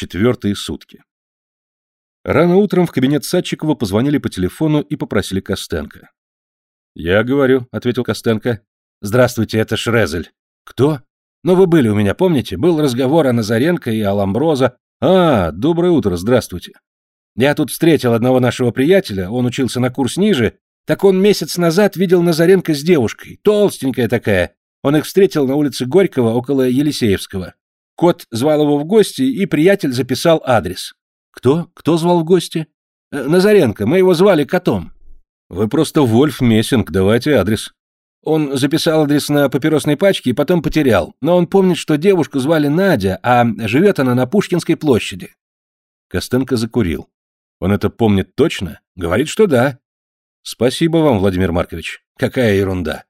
Четвертые сутки. Рано утром в кабинет Садчикова позвонили по телефону и попросили Костенко. «Я говорю», — ответил Костенко. «Здравствуйте, это Шрезель». «Кто?» «Ну, вы были у меня, помните? Был разговор о Назаренко и о Ламброза». «А, доброе утро, здравствуйте». «Я тут встретил одного нашего приятеля, он учился на курс ниже, так он месяц назад видел Назаренко с девушкой, толстенькая такая. Он их встретил на улице Горького около Елисеевского. Кот звал его в гости, и приятель записал адрес. Кто? Кто звал в гости? Э, Назаренко, мы его звали котом. Вы просто Вольф Мессинг, давайте адрес. Он записал адрес на папиросной пачке и потом потерял, но он помнит, что девушку звали Надя, а живет она на Пушкинской площади. Костенко закурил. Он это помнит точно? Говорит, что да. Спасибо вам, Владимир Маркович. Какая ерунда.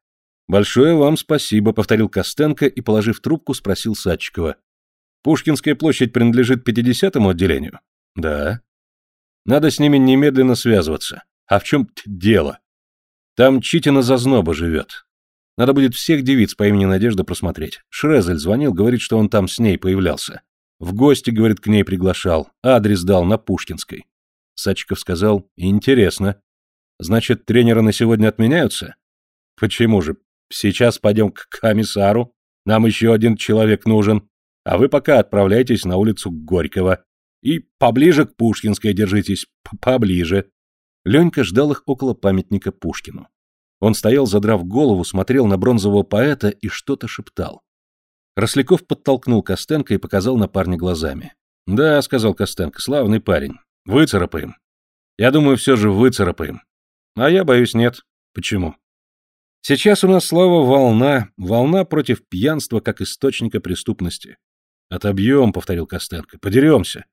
Большое вам спасибо, повторил Костенко и, положив трубку, спросил Садчикова. Пушкинская площадь принадлежит 50-му отделению? Да. Надо с ними немедленно связываться. А в чем дело? Там Читина Зазноба живет. Надо будет всех девиц по имени Надежда просмотреть. Шрезель звонил, говорит, что он там с ней появлялся. В гости, говорит, к ней приглашал. Адрес дал на Пушкинской. Сачиков сказал, интересно. Значит, тренеры на сегодня отменяются? Почему же? Сейчас пойдем к комиссару. Нам еще один человек нужен. А вы пока отправляйтесь на улицу Горького. И поближе к Пушкинской держитесь, поближе. Ленька ждал их около памятника Пушкину. Он стоял, задрав голову, смотрел на бронзового поэта и что-то шептал. Росляков подтолкнул Костенко и показал на парня глазами. «Да», — сказал Костенко, — «славный парень. Выцарапаем. Я думаю, все же выцарапаем. А я боюсь, нет. Почему? Сейчас у нас, Слава, волна, волна против пьянства как источника преступности. «Отобьем», — повторил Костенко, — «подеремся».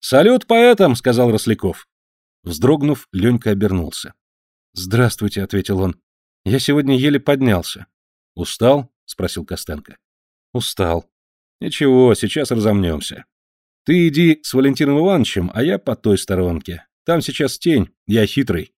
«Салют поэтам», — сказал Росляков. Вздрогнув, Ленька обернулся. «Здравствуйте», — ответил он. «Я сегодня еле поднялся». «Устал?» — спросил Костенко. «Устал». «Ничего, сейчас разомнемся. Ты иди с Валентином Ивановичем, а я по той сторонке. Там сейчас тень, я хитрый.